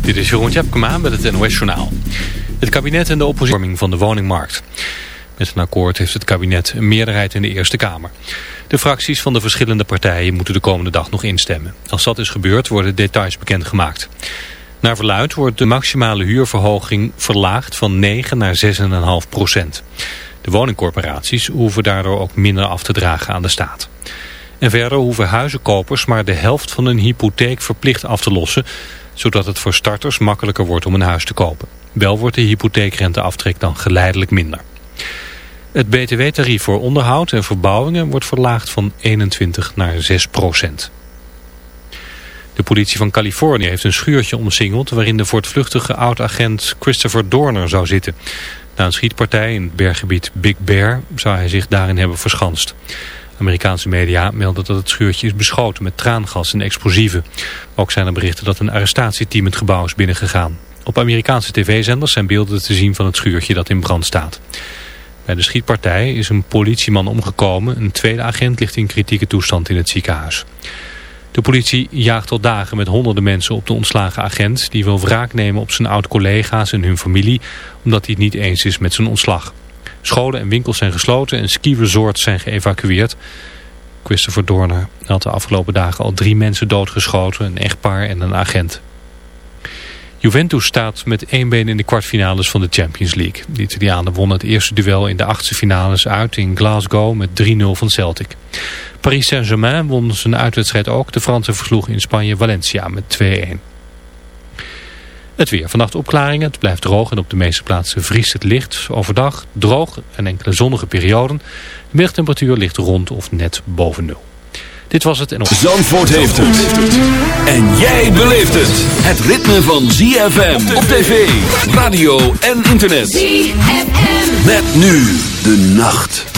Dit is Jeroen Tjepkema met het NOS Journaal. Het kabinet en de oppositie van de woningmarkt. Met een akkoord heeft het kabinet een meerderheid in de Eerste Kamer. De fracties van de verschillende partijen moeten de komende dag nog instemmen. Als dat is gebeurd worden details bekendgemaakt. Naar verluid wordt de maximale huurverhoging verlaagd van 9 naar 6,5 procent. De woningcorporaties hoeven daardoor ook minder af te dragen aan de staat. En verder hoeven huizenkopers maar de helft van hun hypotheek verplicht af te lossen zodat het voor starters makkelijker wordt om een huis te kopen. Wel wordt de hypotheekrenteaftrek dan geleidelijk minder. Het btw-tarief voor onderhoud en verbouwingen wordt verlaagd van 21 naar 6 procent. De politie van Californië heeft een schuurtje omsingeld... waarin de voortvluchtige oud-agent Christopher Dorner zou zitten. Na een schietpartij in het berggebied Big Bear zou hij zich daarin hebben verschanst. Amerikaanse media melden dat het schuurtje is beschoten met traangas en explosieven. Ook zijn er berichten dat een arrestatieteam het gebouw is binnengegaan. Op Amerikaanse tv-zenders zijn beelden te zien van het schuurtje dat in brand staat. Bij de schietpartij is een politieman omgekomen. Een tweede agent ligt in kritieke toestand in het ziekenhuis. De politie jaagt al dagen met honderden mensen op de ontslagen agent... die wil wraak nemen op zijn oud-collega's en hun familie... omdat hij het niet eens is met zijn ontslag. Scholen en winkels zijn gesloten en ski-resorts zijn geëvacueerd. Christopher Dorner had de afgelopen dagen al drie mensen doodgeschoten, een echtpaar en een agent. Juventus staat met één been in de kwartfinales van de Champions League. De Italianen wonnen het eerste duel in de achtste finales uit in Glasgow met 3-0 van Celtic. Paris Saint-Germain won zijn uitwedstrijd ook. De Fransen versloegen in Spanje Valencia met 2-1. Het weer. Vannacht opklaringen. Het blijft droog en op de meeste plaatsen vriest het licht. Overdag droog en enkele zonnige perioden. De middagtemperatuur ligt rond of net boven nul. Dit was het en op... Zandvoort heeft het. En jij beleeft het. Het ritme van ZFM op tv, radio en internet. ZFM. Met nu de nacht.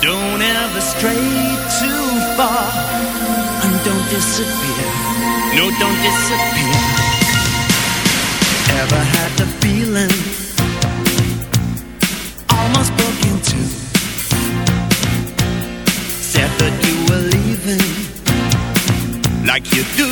Don't ever stray too far and don't disappear. No, don't disappear. Ever had the feeling almost broke in two? Said that you were leaving like you do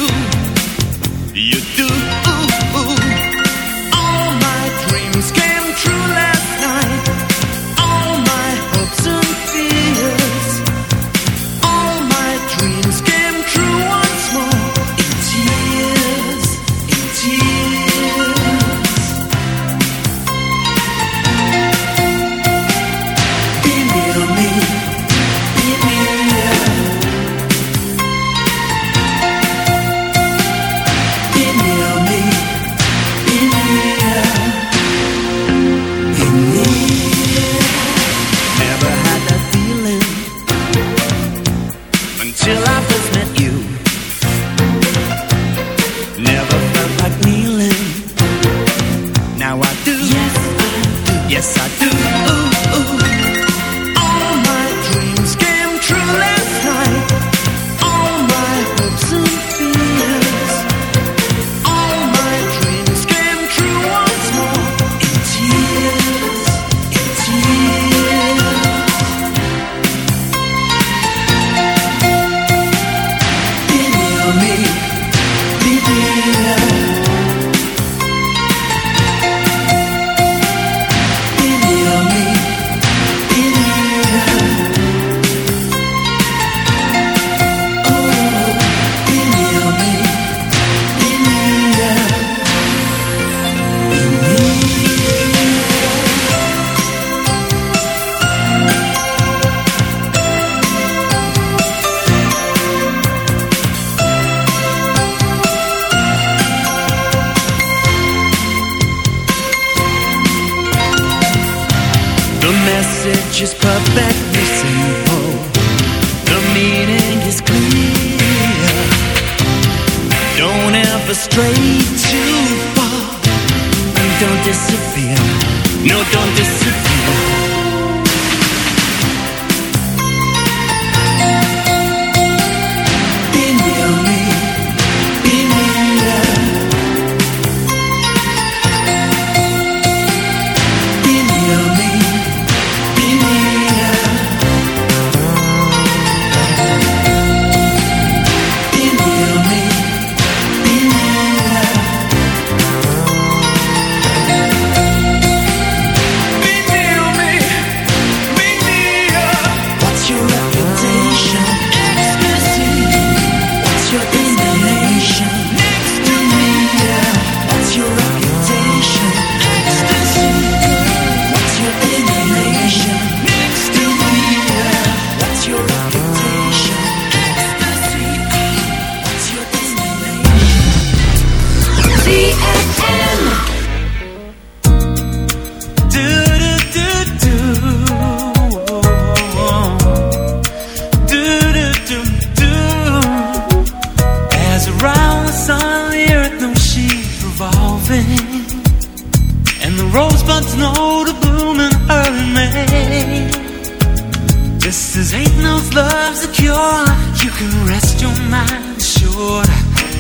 love's a cure. You can rest your mind sure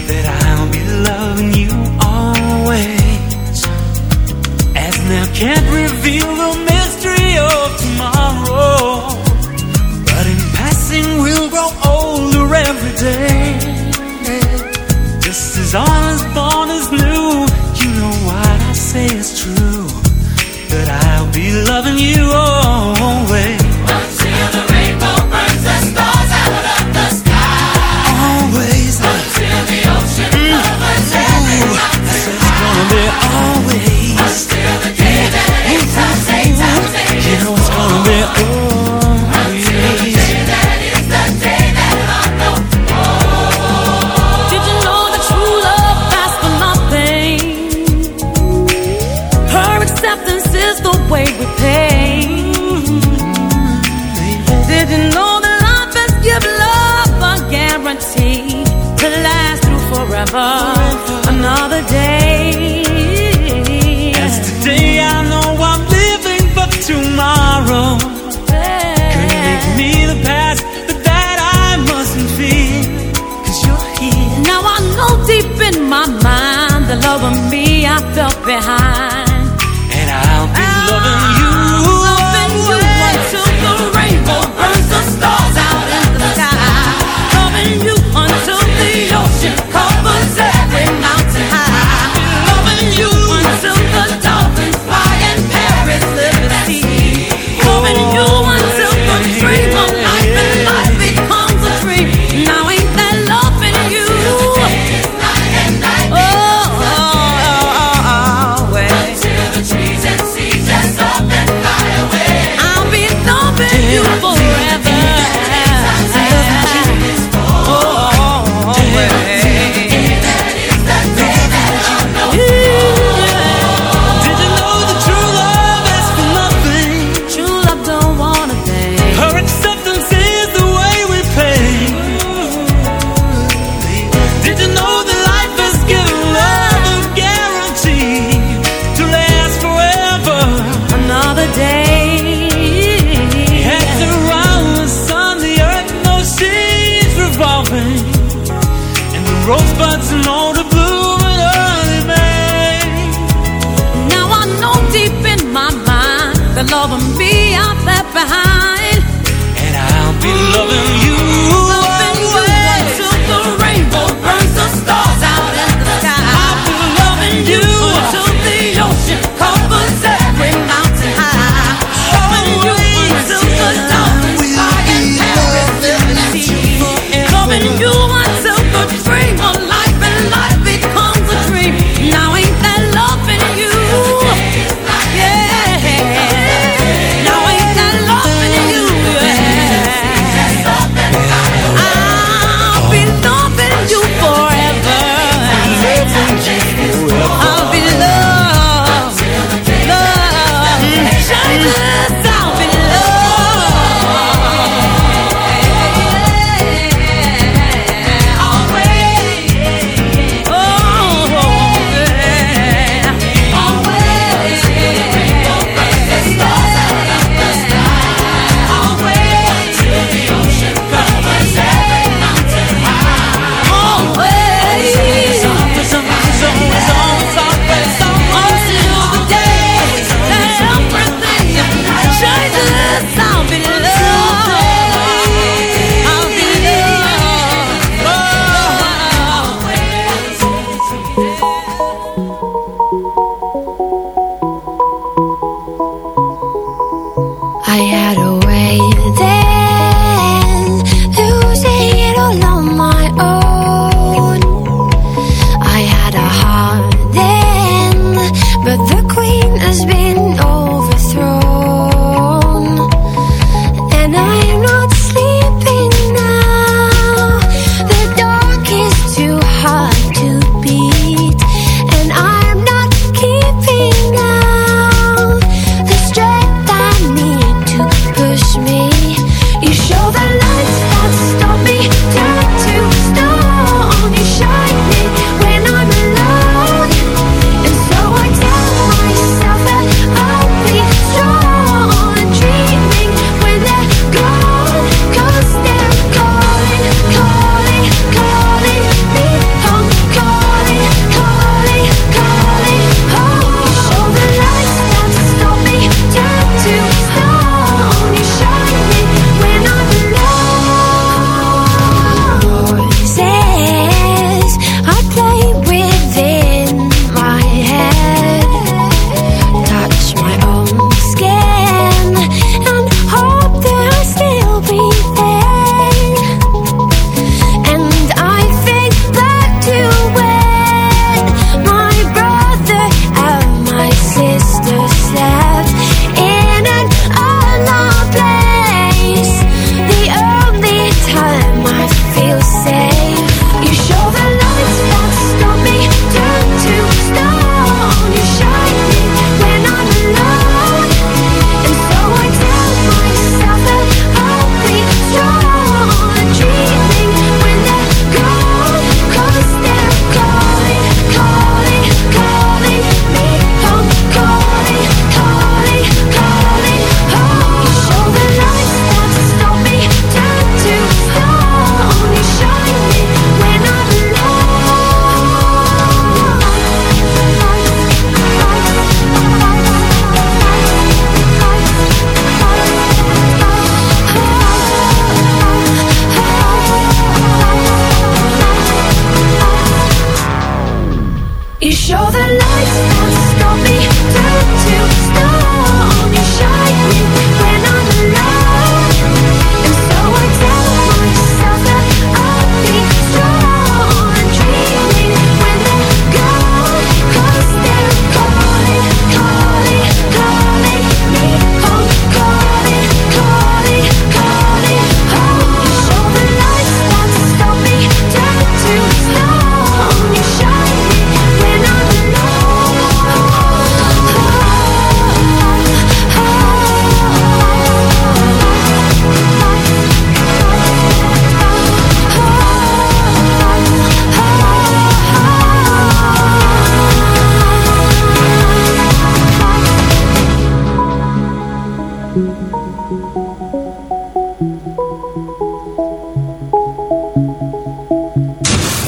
that I'll be loving you always. As now can't reveal the mystery of tomorrow, but in passing we'll grow older every day. Just as all is born is new, you know what I say is true.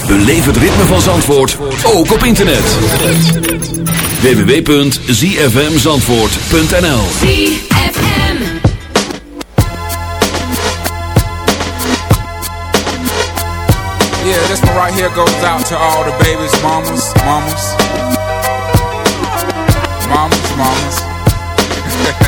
Beleef het ritme van Zandvoort ook op internet. www.zfmzandvoort.nl Yeah, this one right here goes out to all the babies, mamas, mamas. Mamas, mamas.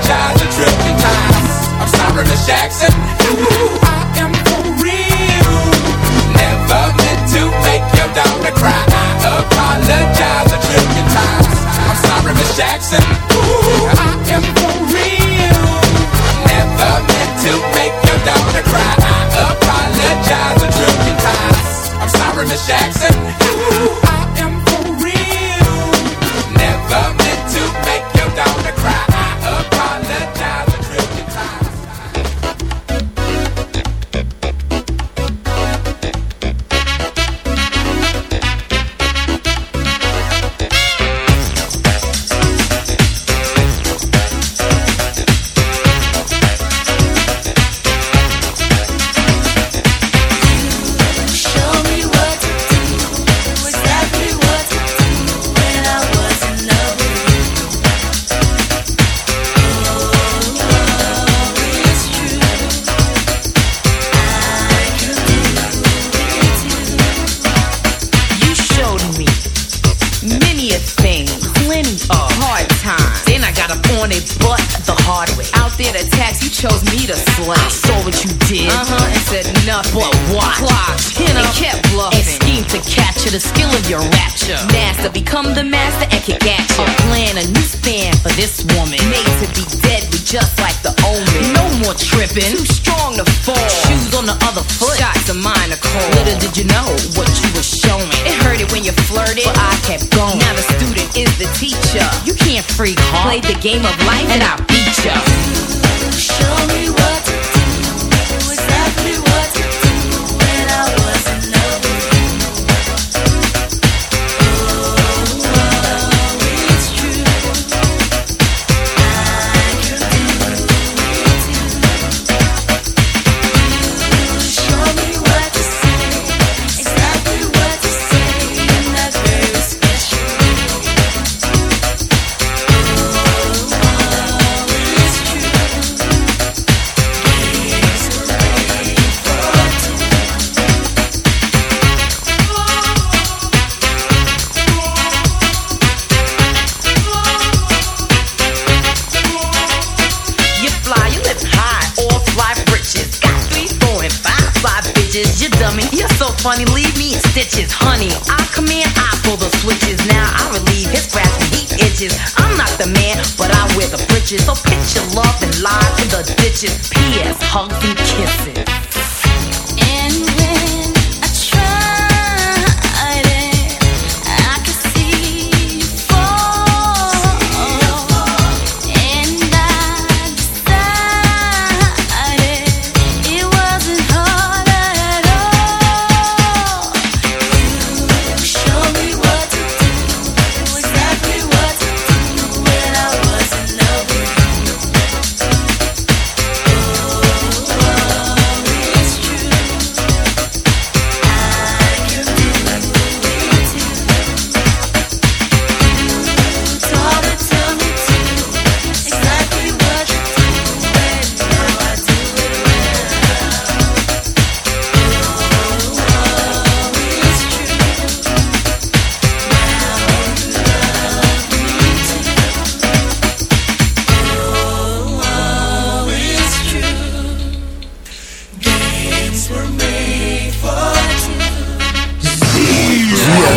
Apologize a trillion times. I'm sorry, Miss Jackson.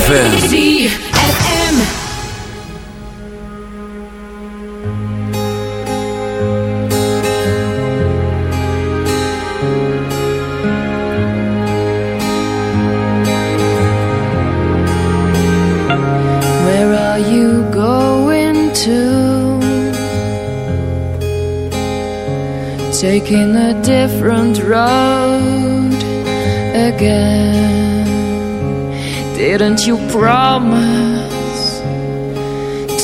ZFM. Where are you going to? Taking a different road again. Didn't you promise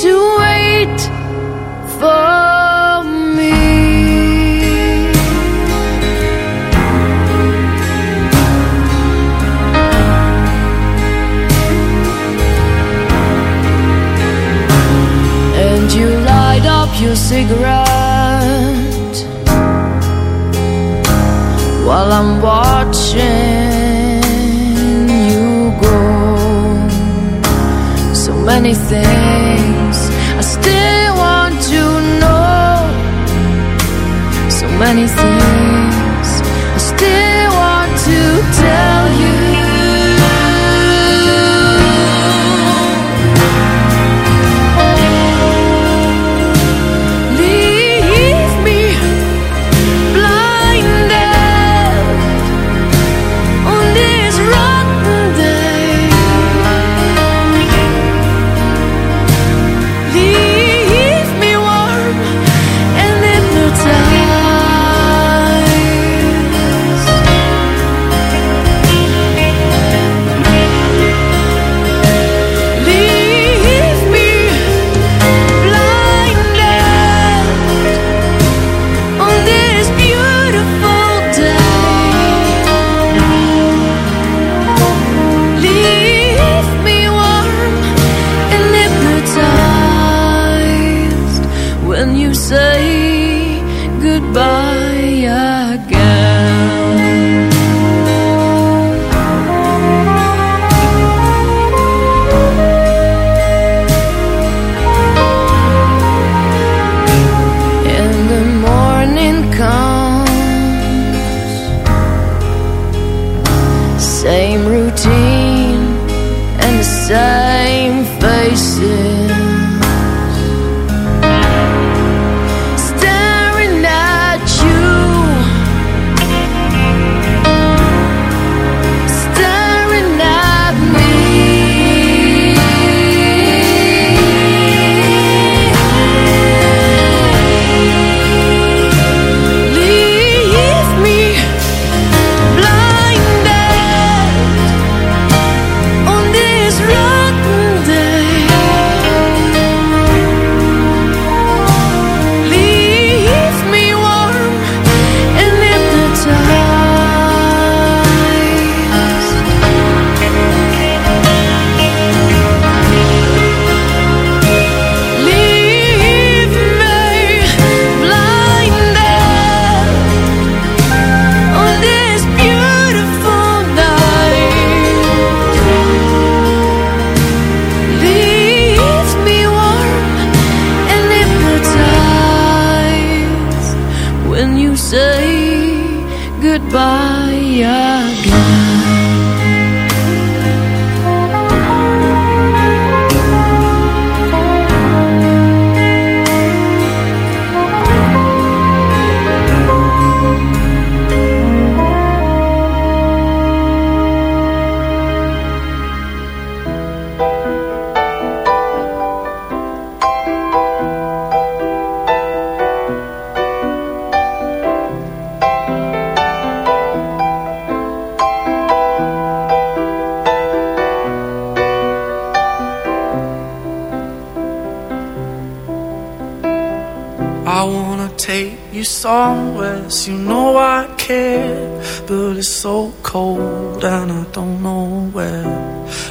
to wait for me? And you light up your cigarette while I'm watching. many things I still want to know. So many things.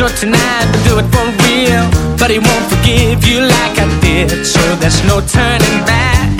So tonight do it for real, but he won't forgive you like I did. So there's no turning back.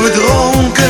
bedronken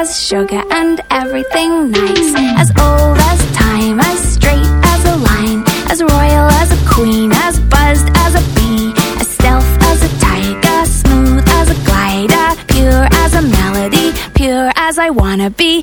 as sugar and everything nice. As old as time, as straight as a line. As royal as a queen, as buzzed as a bee. As stealth as a tiger, smooth as a glider. Pure as a melody, pure as I wanna be.